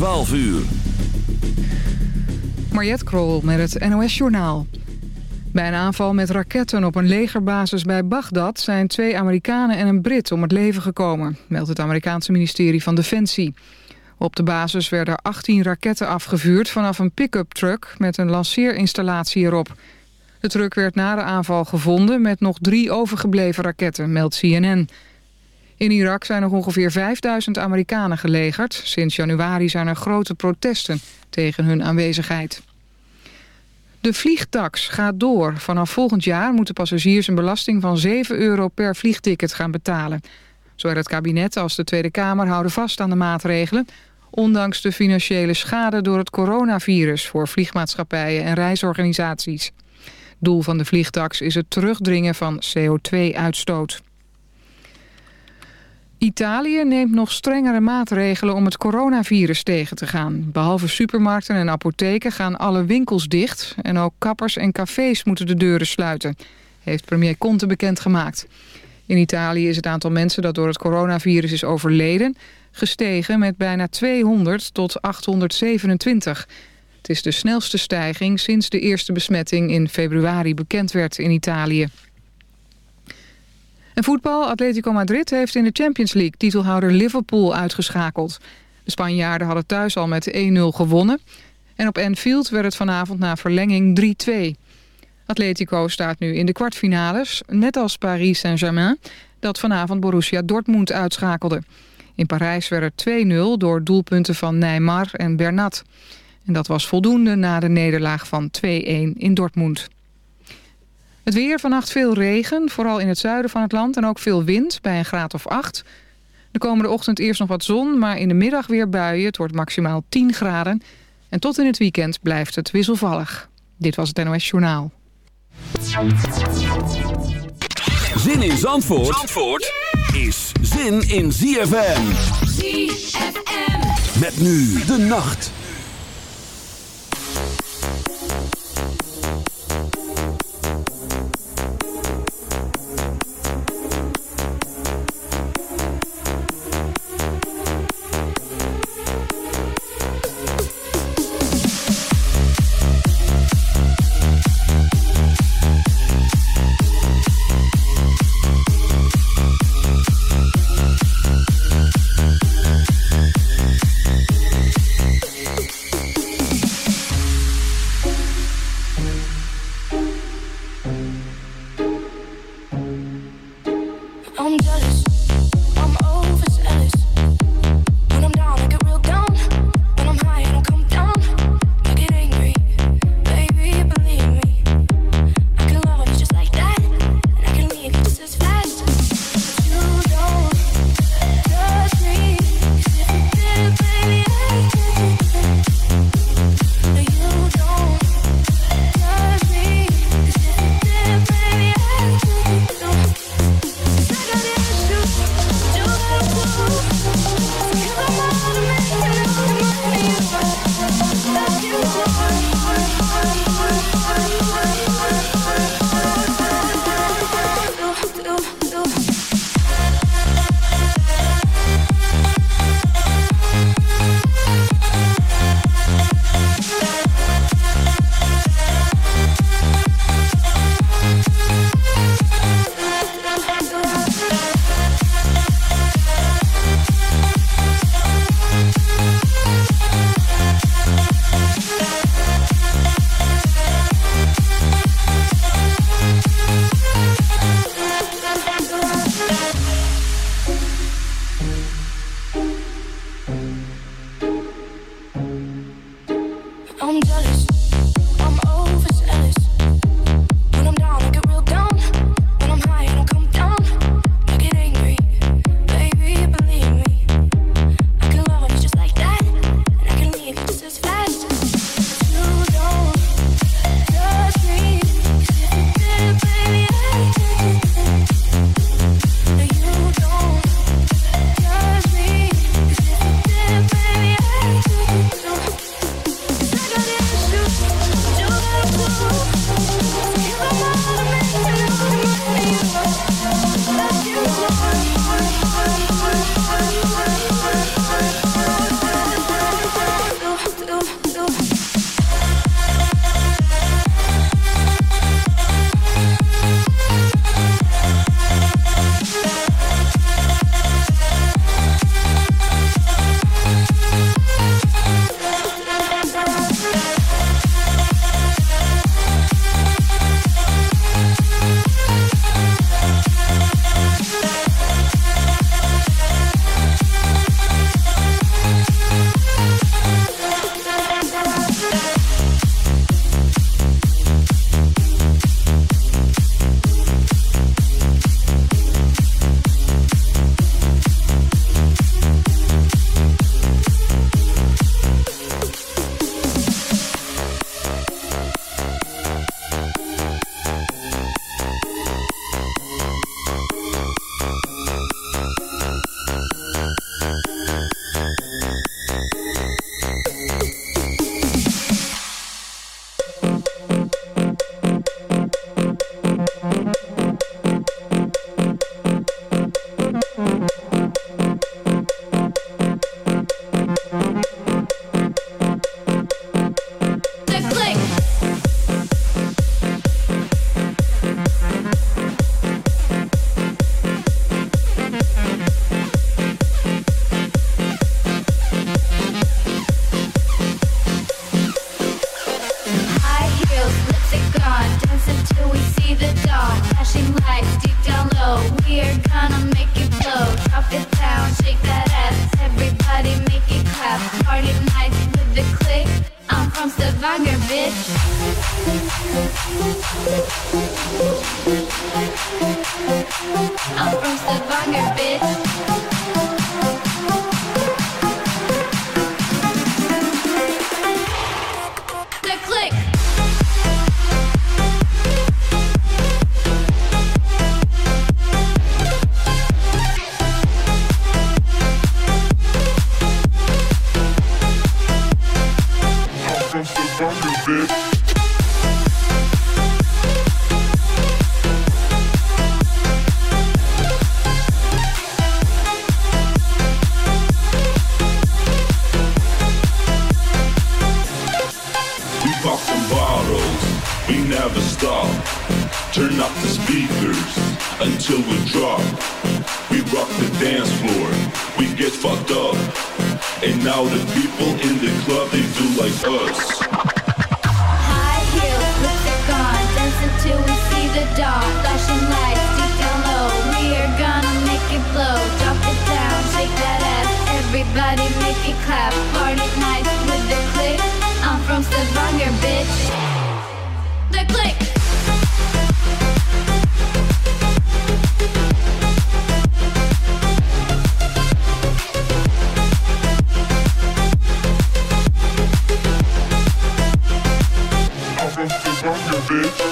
12 uur. Mariette Krol met het NOS Journaal. Bij een aanval met raketten op een legerbasis bij Bagdad... zijn twee Amerikanen en een Brit om het leven gekomen... meldt het Amerikaanse ministerie van Defensie. Op de basis werden 18 raketten afgevuurd vanaf een pick-up truck... met een lanceerinstallatie erop. De truck werd na de aanval gevonden met nog drie overgebleven raketten, meldt CNN... In Irak zijn nog ongeveer 5000 Amerikanen gelegerd. Sinds januari zijn er grote protesten tegen hun aanwezigheid. De vliegtax gaat door. Vanaf volgend jaar moeten passagiers een belasting van 7 euro per vliegticket gaan betalen. Zowel het kabinet als de Tweede Kamer houden vast aan de maatregelen... ondanks de financiële schade door het coronavirus... voor vliegmaatschappijen en reisorganisaties. Doel van de vliegtax is het terugdringen van CO2-uitstoot. Italië neemt nog strengere maatregelen om het coronavirus tegen te gaan. Behalve supermarkten en apotheken gaan alle winkels dicht... en ook kappers en cafés moeten de deuren sluiten... heeft premier Conte bekendgemaakt. In Italië is het aantal mensen dat door het coronavirus is overleden... gestegen met bijna 200 tot 827. Het is de snelste stijging sinds de eerste besmetting in februari bekend werd in Italië. Voetbal, Atletico Madrid heeft in de Champions League titelhouder Liverpool uitgeschakeld. De Spanjaarden hadden thuis al met 1-0 gewonnen. En op Anfield werd het vanavond na verlenging 3-2. Atletico staat nu in de kwartfinales, net als Paris Saint-Germain... dat vanavond Borussia Dortmund uitschakelde. In Parijs werd het 2-0 door doelpunten van Neymar en Bernat. En dat was voldoende na de nederlaag van 2-1 in Dortmund. Het weer, vannacht veel regen, vooral in het zuiden van het land... en ook veel wind, bij een graad of 8. De komende ochtend eerst nog wat zon, maar in de middag weer buien. Het wordt maximaal 10 graden. En tot in het weekend blijft het wisselvallig. Dit was het NOS Journaal. Zin in Zandvoort, Zandvoort is zin in ZFM. ZFM. Met nu de nacht. stop. Turn up the speakers until we drop. We rock the dance floor, we get fucked up. And now the people in the club, they do like us. High heels with the car, dance until we see the dark. Flashing lights deep down low, we are gonna make it blow. Drop it down, shake that ass, everybody make it clap. Party night with the click, I'm from Stavanger, bitch. The click. bitch.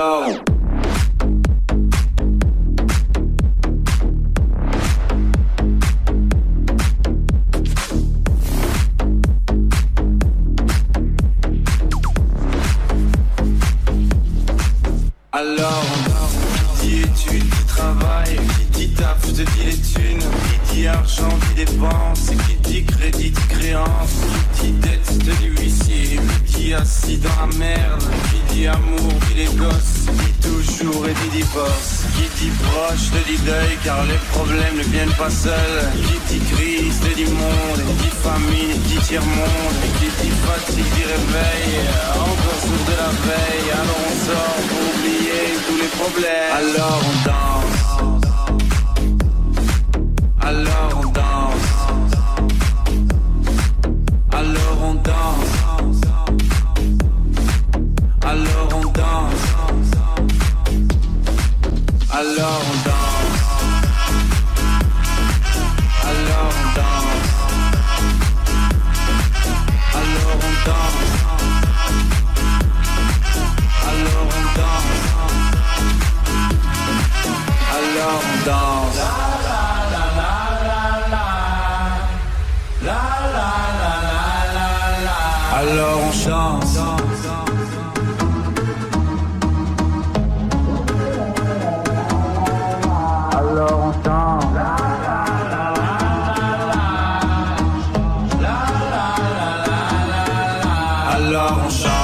Yo. alors on chante.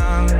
time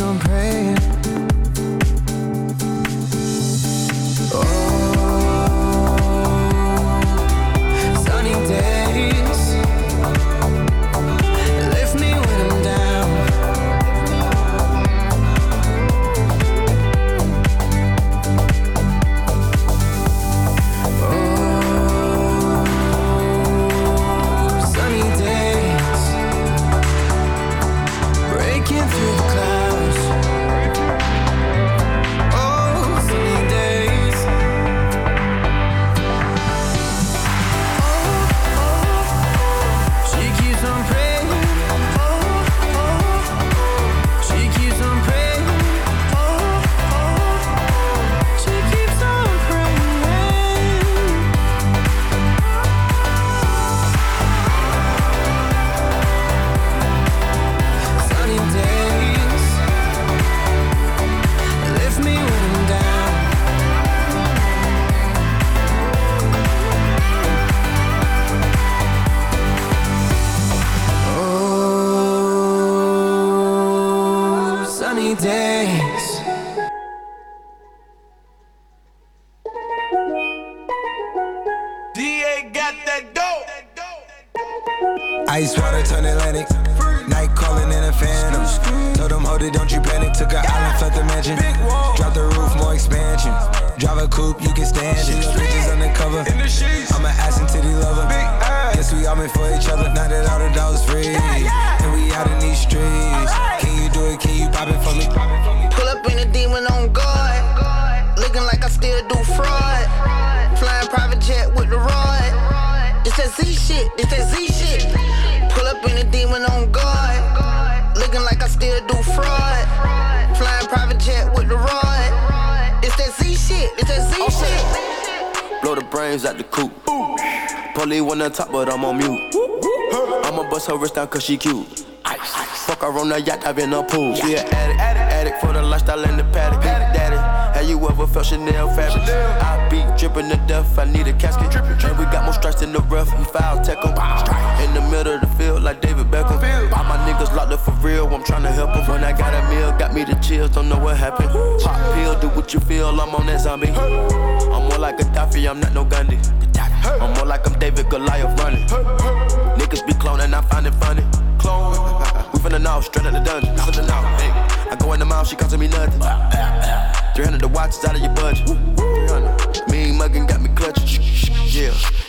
On praying. Top, but I'm on mute. I'ma bust her wrist down cause she cute. Fuck her on the yacht, I've been a pool. An addict, addict, addict for the lifestyle in the paddock. Daddy, have you ever felt Chanel fabric? I be dripping to death, I need a casket. And we got more strikes in the rough, we foul tech 'em. In the middle of the field, like David Beckham. All my niggas locked up for real, I'm tryna help 'em. When I got a meal, got me the chills, don't know what happened. Pop pill, do what you feel, I'm on that zombie. I'm more like Gaddafi, I'm not no Gandhi. I'm more like I'm David Goliath running. Niggas be cloning, I find it funny. Clone. We finna know, straight out the dungeon. I go in the mouth, she costing me nothing. 300 the watch is out of your budget. 300. Mean muggin' got me clutching. Yeah.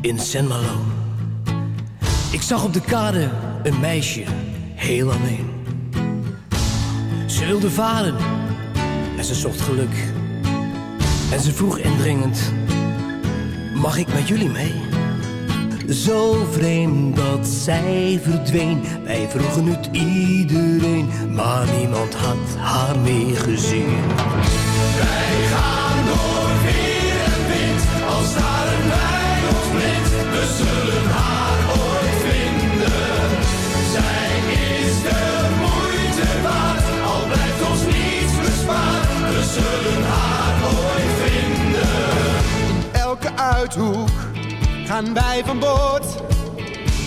In Saint Malo. Ik zag op de kade een meisje, heel alleen. Ze wilde varen en ze zocht geluk. En ze vroeg indringend, mag ik met jullie mee? Zo vreemd dat zij verdween. Wij vroegen het iedereen, maar niemand had haar meer gezien. Wij gaan door gaan wij van boord.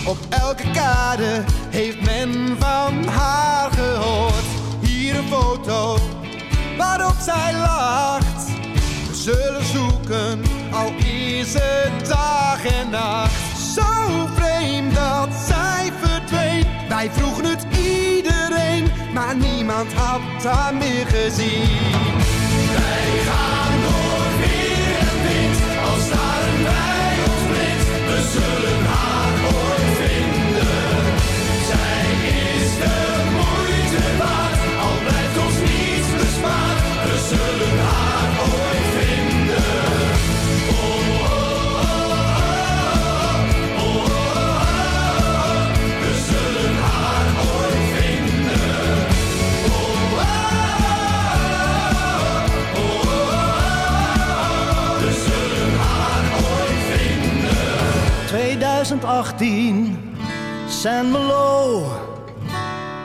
Op elke kade heeft men van haar gehoord. Hier een foto waarop zij lacht. Had haar meer gezien. Wij gaan 2018, Saint Malo.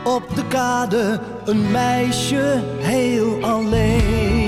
Op de kade een meisje heel alleen.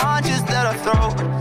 Punches that I throw.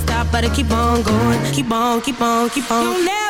Stop, but I keep on going. Keep on, keep on, keep on. You'll never